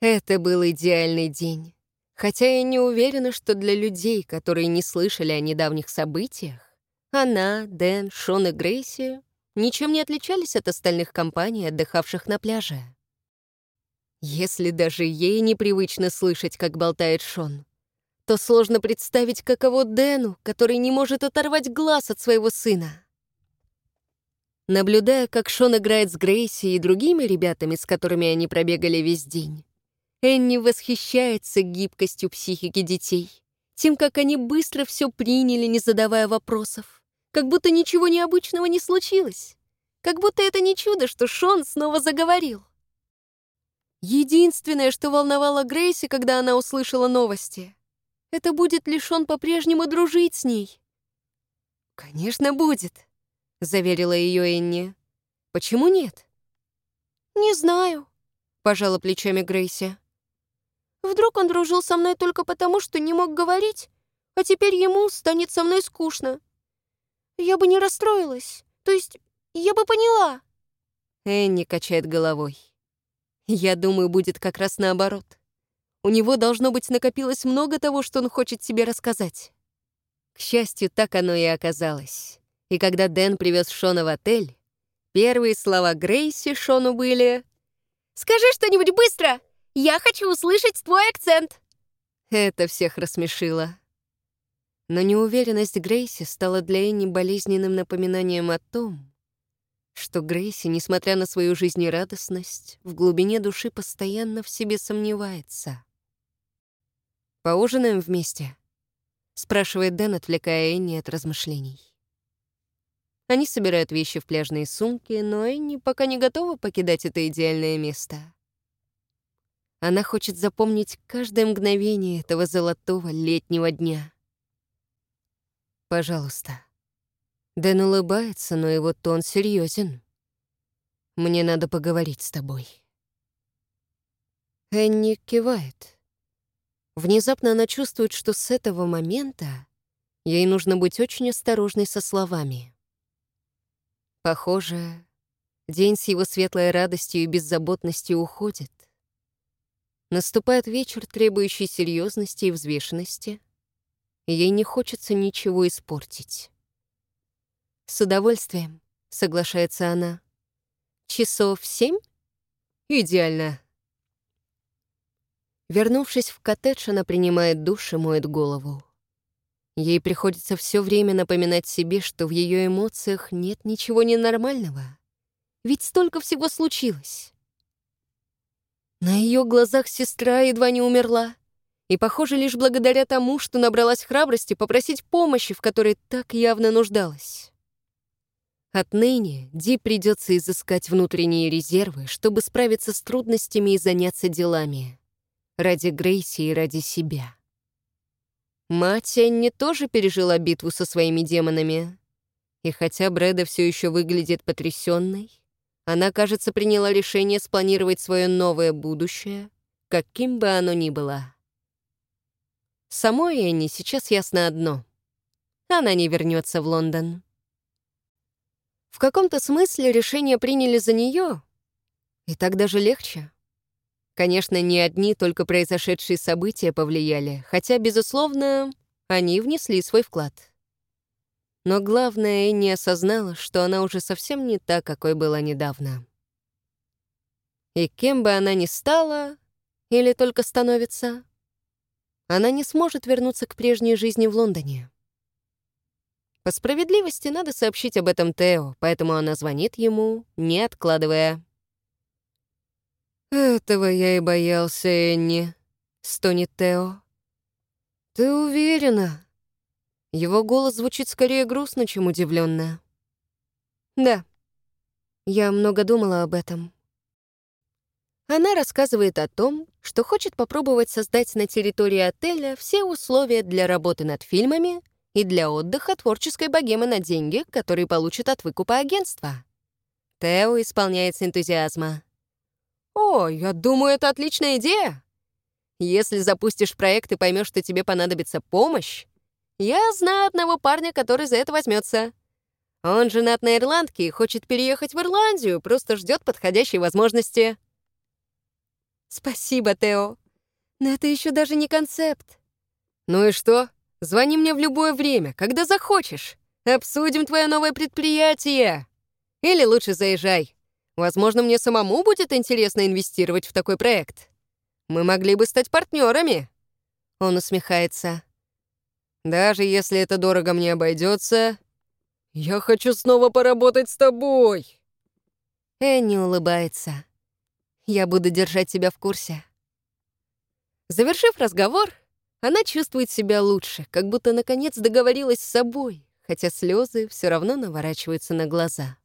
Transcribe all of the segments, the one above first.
Это был идеальный день. Хотя я не уверена, что для людей, которые не слышали о недавних событиях, она, Дэн, Шон и Грейси ничем не отличались от остальных компаний, отдыхавших на пляже. Если даже ей непривычно слышать, как болтает Шон, то сложно представить, каково Дэну, который не может оторвать глаз от своего сына. Наблюдая, как Шон играет с Грейси и другими ребятами, с которыми они пробегали весь день, Энни восхищается гибкостью психики детей, тем, как они быстро все приняли, не задавая вопросов, как будто ничего необычного не случилось, как будто это не чудо, что Шон снова заговорил. Единственное, что волновало Грейси, когда она услышала новости, это будет ли Шон по-прежнему дружить с ней. «Конечно, будет», — заверила ее Энни. «Почему нет?» «Не знаю», — пожала плечами Грейси. «Вдруг он дружил со мной только потому, что не мог говорить, а теперь ему станет со мной скучно. Я бы не расстроилась, то есть я бы поняла». Энни качает головой. Я думаю, будет как раз наоборот. У него, должно быть, накопилось много того, что он хочет себе рассказать. К счастью, так оно и оказалось. И когда Дэн привез Шона в отель, первые слова Грейси Шону были «Скажи что-нибудь быстро! Я хочу услышать твой акцент!» Это всех рассмешило. Но неуверенность Грейси стала для Энни болезненным напоминанием о том, что Грейси, несмотря на свою жизнерадостность, в глубине души постоянно в себе сомневается. «Поужинаем вместе?» — спрашивает Дэн, отвлекая Энни от размышлений. Они собирают вещи в пляжные сумки, но Энни пока не готова покидать это идеальное место. Она хочет запомнить каждое мгновение этого золотого летнего дня. «Пожалуйста», Дэн улыбается, но его тон серьезен. «Мне надо поговорить с тобой». Энни кивает. Внезапно она чувствует, что с этого момента ей нужно быть очень осторожной со словами. Похоже, день с его светлой радостью и беззаботностью уходит. Наступает вечер, требующий серьезности и взвешенности, ей не хочется ничего испортить. «С удовольствием», — соглашается она. «Часов семь?» «Идеально». Вернувшись в коттедж, она принимает душ и моет голову. Ей приходится все время напоминать себе, что в ее эмоциях нет ничего ненормального. Ведь столько всего случилось. На ее глазах сестра едва не умерла. И, похоже, лишь благодаря тому, что набралась храбрости попросить помощи, в которой так явно нуждалась. Отныне Ди придется изыскать внутренние резервы, чтобы справиться с трудностями и заняться делами. Ради Грейси и ради себя. Мать Энни тоже пережила битву со своими демонами. И хотя Брэда все еще выглядит потрясенной, она, кажется, приняла решение спланировать свое новое будущее, каким бы оно ни было. Самой Энни сейчас ясно одно. Она не вернется в Лондон. В каком-то смысле решение приняли за нее, и так даже легче. Конечно, не одни только произошедшие события повлияли, хотя, безусловно, они внесли свой вклад. Но главное, Энни осознала, что она уже совсем не та, какой была недавно. И кем бы она ни стала, или только становится, она не сможет вернуться к прежней жизни в Лондоне. По справедливости надо сообщить об этом Тео, поэтому она звонит ему, не откладывая. «Этого я и боялся, Энни», — стонет Тео. «Ты уверена?» Его голос звучит скорее грустно, чем удивленно. «Да, я много думала об этом». Она рассказывает о том, что хочет попробовать создать на территории отеля все условия для работы над фильмами — и для отдыха творческой богемы на деньги, которые получат от выкупа агентства. Тео исполняется энтузиазма. «О, я думаю, это отличная идея. Если запустишь проект и поймешь, что тебе понадобится помощь, я знаю одного парня, который за это возьмется. Он женат на ирландке и хочет переехать в Ирландию, просто ждет подходящей возможности». Спасибо, Тео. Но это еще даже не концепт. Ну и что? Звони мне в любое время, когда захочешь. Обсудим твое новое предприятие. Или лучше заезжай. Возможно, мне самому будет интересно инвестировать в такой проект. Мы могли бы стать партнерами. Он усмехается. Даже если это дорого мне обойдется, я хочу снова поработать с тобой. Энни улыбается. Я буду держать тебя в курсе. Завершив разговор, она чувствует себя лучше, как будто наконец договорилась с собой, хотя слезы все равно наворачиваются на глаза.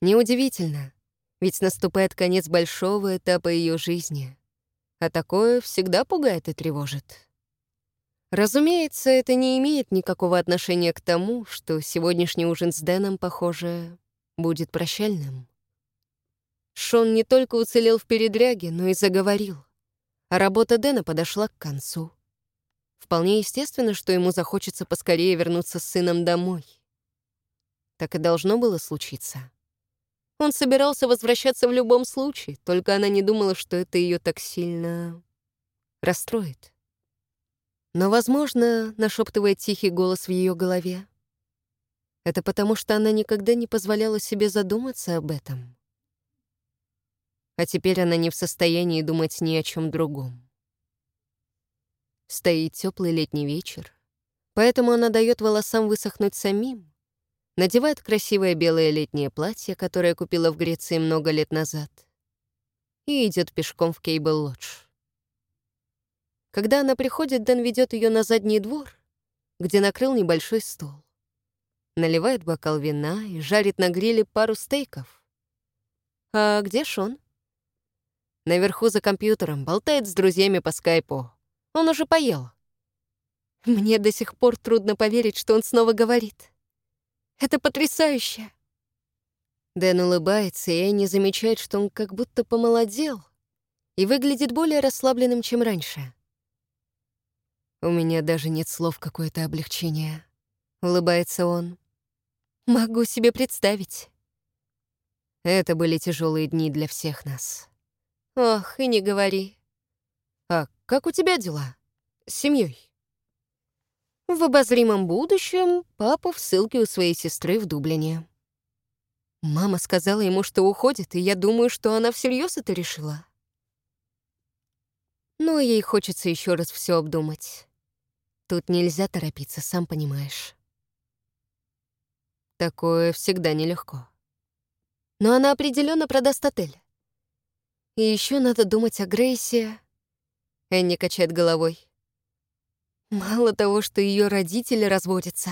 Неудивительно, ведь наступает конец большого этапа ее жизни, а такое всегда пугает и тревожит. Разумеется, это не имеет никакого отношения к тому, что сегодняшний ужин с Дэном, похоже, будет прощальным. Шон не только уцелел в передряге, но и заговорил. А работа Дэна подошла к концу. Вполне естественно, что ему захочется поскорее вернуться с сыном домой. Так и должно было случиться. Он собирался возвращаться в любом случае, только она не думала, что это ее так сильно расстроит. Но, возможно, нашептывает тихий голос в ее голове. Это потому, что она никогда не позволяла себе задуматься об этом. А теперь она не в состоянии думать ни о чем другом. Стоит теплый летний вечер, поэтому она дает волосам высохнуть самим, надевает красивое белое летнее платье, которое купила в Греции много лет назад, и идет пешком в Кейбл-Лодж. Когда она приходит, Дэн ведет ее на задний двор, где накрыл небольшой стол. Наливает бокал вина и жарит на гриле пару стейков. А где Шон? Наверху за компьютером, болтает с друзьями по скайпу. Он уже поел. Мне до сих пор трудно поверить, что он снова говорит. Это потрясающе. Дэн улыбается, и Энни замечает, что он как будто помолодел и выглядит более расслабленным, чем раньше. «У меня даже нет слов какое-то облегчение», — улыбается он. «Могу себе представить». Это были тяжелые дни для всех нас. Ох, и не говори. А как у тебя дела? С семьей? В обозримом будущем папа в ссылке у своей сестры в Дублине. Мама сказала ему, что уходит, и я думаю, что она всерьез это решила. Но ей хочется еще раз все обдумать. Тут нельзя торопиться, сам понимаешь. Такое всегда нелегко. Но она определенно продаст отель. И еще надо думать о Грейсе. Энни качает головой. Мало того, что ее родители разводятся.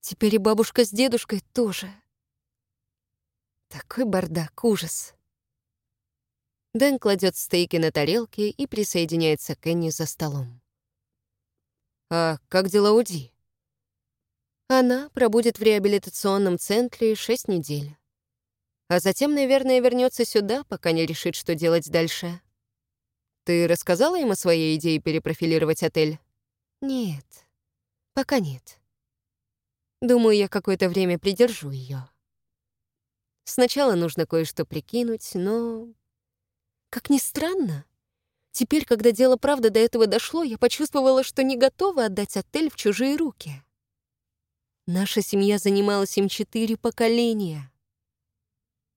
Теперь и бабушка с дедушкой тоже. Такой бардак, ужас. Дэн кладет стейки на тарелки и присоединяется к Энни за столом. «А как дела у Ди?» Она пробудет в реабилитационном центре шесть недель. А затем, наверное, вернется сюда, пока не решит, что делать дальше. Ты рассказала им о своей идее перепрофилировать отель? Нет, пока нет. Думаю, я какое-то время придержу ее. Сначала нужно кое-что прикинуть, но... Как ни странно, Теперь, когда дело правда до этого дошло, я почувствовала, что не готова отдать отель в чужие руки. Наша семья занималась им четыре поколения.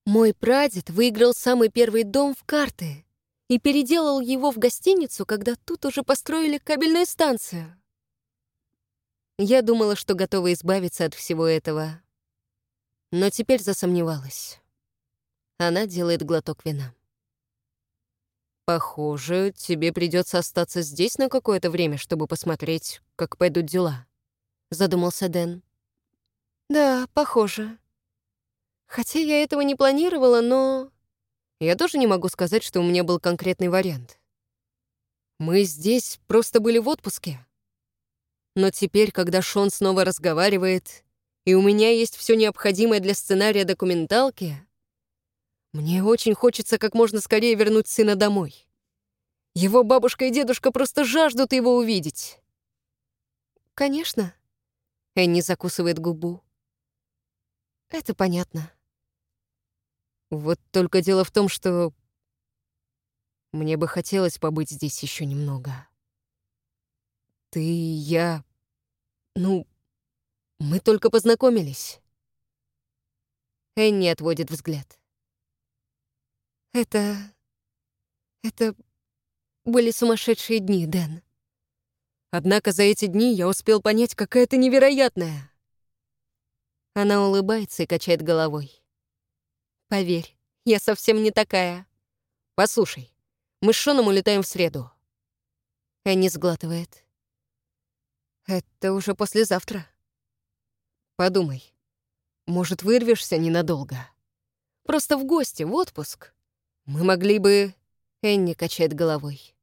Мой прадед выиграл самый первый дом в карты и переделал его в гостиницу, когда тут уже построили кабельную станцию. Я думала, что готова избавиться от всего этого. Но теперь засомневалась. Она делает глоток вина. «Похоже, тебе придется остаться здесь на какое-то время, чтобы посмотреть, как пойдут дела», — задумался Дэн. «Да, похоже. Хотя я этого не планировала, но...» Я тоже не могу сказать, что у меня был конкретный вариант. Мы здесь просто были в отпуске. Но теперь, когда Шон снова разговаривает, и у меня есть все необходимое для сценария документалки, мне очень хочется как можно скорее вернуть сына домой. Его бабушка и дедушка просто жаждут его увидеть. Конечно. Энни закусывает губу. Это понятно. Вот только дело в том, что... Мне бы хотелось побыть здесь еще немного. Ты, я... Ну, мы только познакомились. Энни отводит взгляд. Это... Это были сумасшедшие дни, Дэн. Однако за эти дни я успел понять, какая ты невероятная. Она улыбается и качает головой. Поверь, я совсем не такая. Послушай, мы с Шоном улетаем в среду. Энни сглатывает. Это уже послезавтра. Подумай, может, вырвешься ненадолго? Просто в гости, в отпуск. Мы могли бы... Энни качает головой.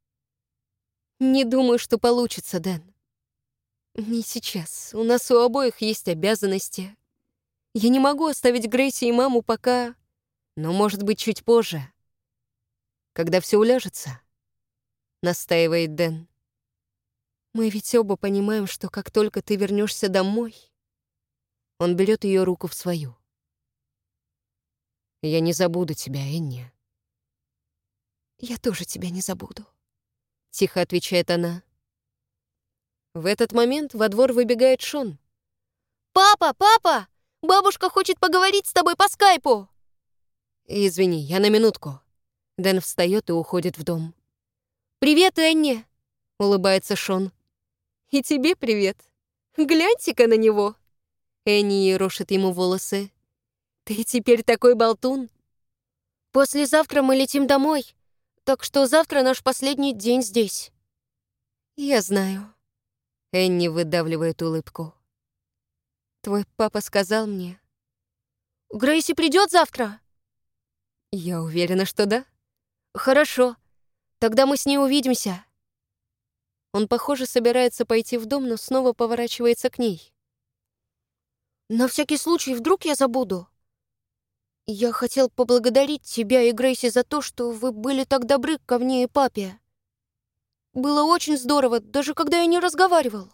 Не думаю, что получится, Дэн. Не сейчас. У нас у обоих есть обязанности. Я не могу оставить Грейси и маму пока... Но, может быть, чуть позже. Когда все уляжется, настаивает Дэн. Мы ведь оба понимаем, что как только ты вернешься домой, он берет ее руку в свою. «Я не забуду тебя, Энни». «Я тоже тебя не забуду», — тихо отвечает она. В этот момент во двор выбегает Шон. «Папа, папа! Бабушка хочет поговорить с тобой по скайпу!» «Извини, я на минутку». Дэн встает и уходит в дом. «Привет, Энни!» — улыбается Шон. «И тебе привет. Гляньте-ка на него!» Энни рошит ему волосы. «Ты теперь такой болтун!» «Послезавтра мы летим домой, так что завтра наш последний день здесь». «Я знаю». Энни выдавливает улыбку. «Твой папа сказал мне...» «Грейси придет завтра?» «Я уверена, что да». «Хорошо. Тогда мы с ней увидимся». Он, похоже, собирается пойти в дом, но снова поворачивается к ней. На всякий случай, вдруг я забуду. Я хотел поблагодарить тебя и Грейси за то, что вы были так добры ко мне и папе. Было очень здорово, даже когда я не разговаривал.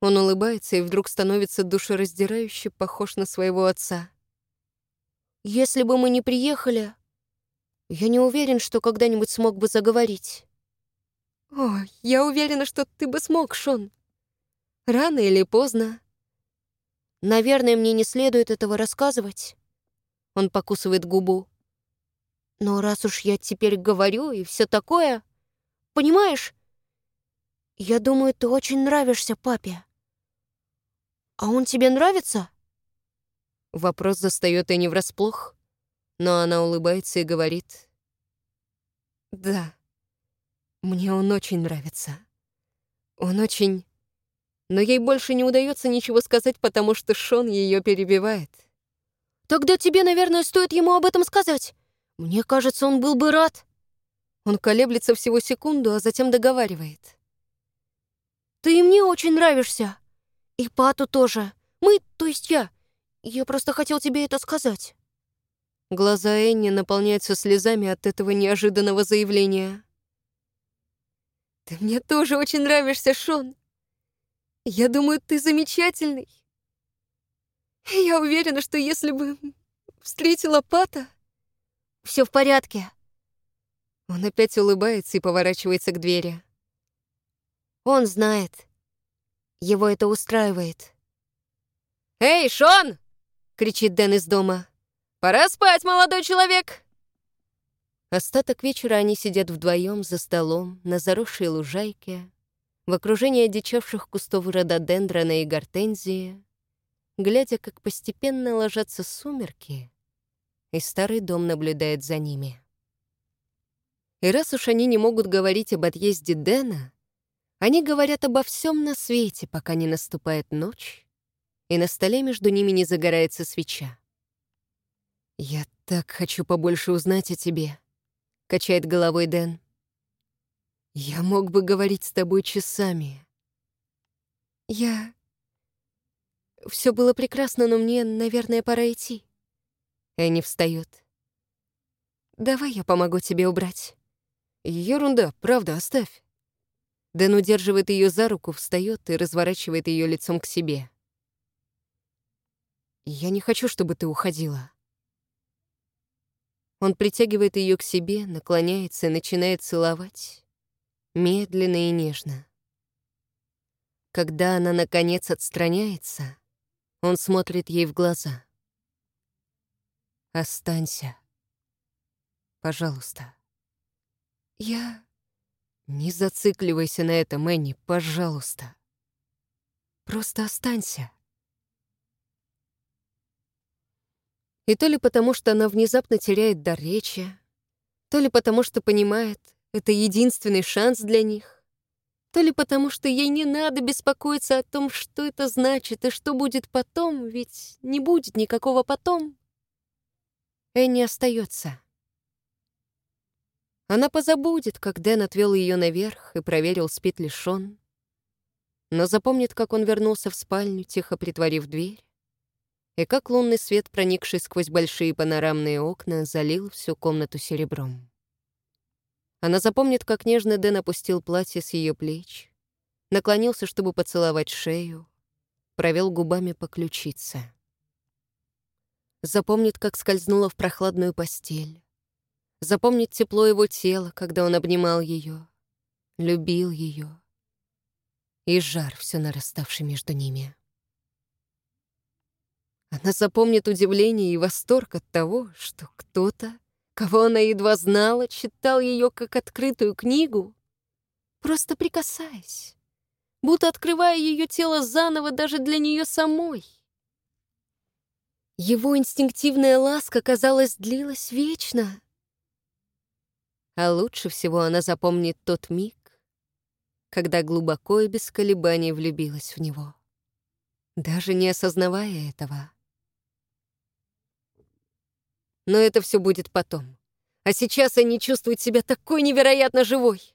Он улыбается и вдруг становится душераздирающе похож на своего отца. Если бы мы не приехали, я не уверен, что когда-нибудь смог бы заговорить. О, я уверена, что ты бы смог, Шон. Рано или поздно. Наверное, мне не следует этого рассказывать. Он покусывает губу. Но раз уж я теперь говорю и все такое, понимаешь, я думаю, ты очень нравишься папе. А он тебе нравится? Вопрос застаёт не врасплох, но она улыбается и говорит. Да, мне он очень нравится. Он очень но ей больше не удается ничего сказать, потому что Шон ее перебивает. «Тогда тебе, наверное, стоит ему об этом сказать. Мне кажется, он был бы рад». Он колеблется всего секунду, а затем договаривает. «Ты мне очень нравишься. И Пату тоже. Мы, то есть я. Я просто хотел тебе это сказать». Глаза Энни наполняются слезами от этого неожиданного заявления. «Ты мне тоже очень нравишься, Шон. Я думаю, ты замечательный. Я уверена, что если бы встретила Пата... Все в порядке. Он опять улыбается и поворачивается к двери. Он знает. Его это устраивает. «Эй, Шон!» — кричит Дэн из дома. «Пора спать, молодой человек!» Остаток вечера они сидят вдвоем за столом на заросшей лужайке, в окружении одичавших кустов рододендрона и гортензии, глядя, как постепенно ложатся сумерки, и старый дом наблюдает за ними. И раз уж они не могут говорить об отъезде Дэна, они говорят обо всем на свете, пока не наступает ночь, и на столе между ними не загорается свеча. «Я так хочу побольше узнать о тебе», — качает головой Дэн. Я мог бы говорить с тобой часами. Я... Все было прекрасно, но мне, наверное, пора идти. Энни встает. Давай я помогу тебе убрать. Ерунда, правда, оставь. Дэн удерживает ее за руку, встает и разворачивает ее лицом к себе. Я не хочу, чтобы ты уходила. Он притягивает ее к себе, наклоняется и начинает целовать. Медленно и нежно. Когда она, наконец, отстраняется, он смотрит ей в глаза. «Останься. Пожалуйста». «Я...» «Не зацикливайся на этом, Энни, пожалуйста. Просто останься». И то ли потому, что она внезапно теряет дар речи, то ли потому, что понимает, это единственный шанс для них, то ли потому, что ей не надо беспокоиться о том, что это значит и что будет потом, ведь не будет никакого потом. Энни остается. Она позабудет, как Дэн отвел ее наверх и проверил, спит ли Шон, но запомнит, как он вернулся в спальню, тихо притворив дверь, и как лунный свет, проникший сквозь большие панорамные окна, залил всю комнату серебром. Она запомнит, как нежно Дэн опустил платье с ее плеч, наклонился, чтобы поцеловать шею, провел губами по ключице. Запомнит, как скользнула в прохладную постель. Запомнит тепло его тела, когда он обнимал ее, любил ее, и жар, все нараставший между ними. Она запомнит удивление и восторг от того, что кто-то, кого она едва знала, читал ее как открытую книгу, просто прикасаясь, будто открывая ее тело заново даже для нее самой. Его инстинктивная ласка, казалось, длилась вечно. А лучше всего она запомнит тот миг, когда глубоко и без колебаний влюбилась в него, даже не осознавая этого. Но это все будет потом. А сейчас они чувствуют себя такой невероятно живой.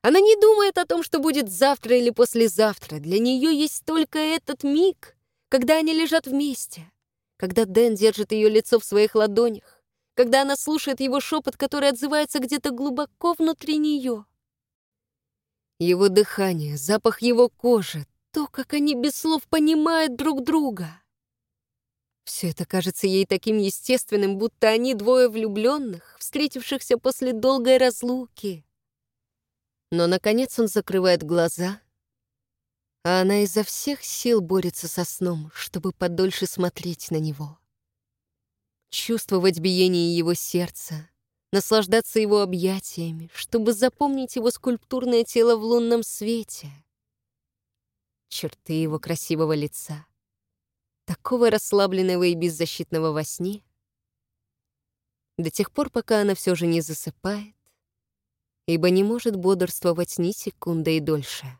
Она не думает о том, что будет завтра или послезавтра. Для нее есть только этот миг, когда они лежат вместе, когда Дэн держит ее лицо в своих ладонях, когда она слушает его шепот, который отзывается где-то глубоко внутри нее. Его дыхание, запах его кожи, то, как они без слов понимают друг друга. Все это кажется ей таким естественным, будто они двое влюбленных, встретившихся после долгой разлуки. Но, наконец, он закрывает глаза, а она изо всех сил борется со сном, чтобы подольше смотреть на него. Чувствовать биение его сердца, наслаждаться его объятиями, чтобы запомнить его скульптурное тело в лунном свете, черты его красивого лица — такого расслабленного и беззащитного во сне, до тех пор, пока она все же не засыпает, ибо не может бодрствовать ни секунды и дольше.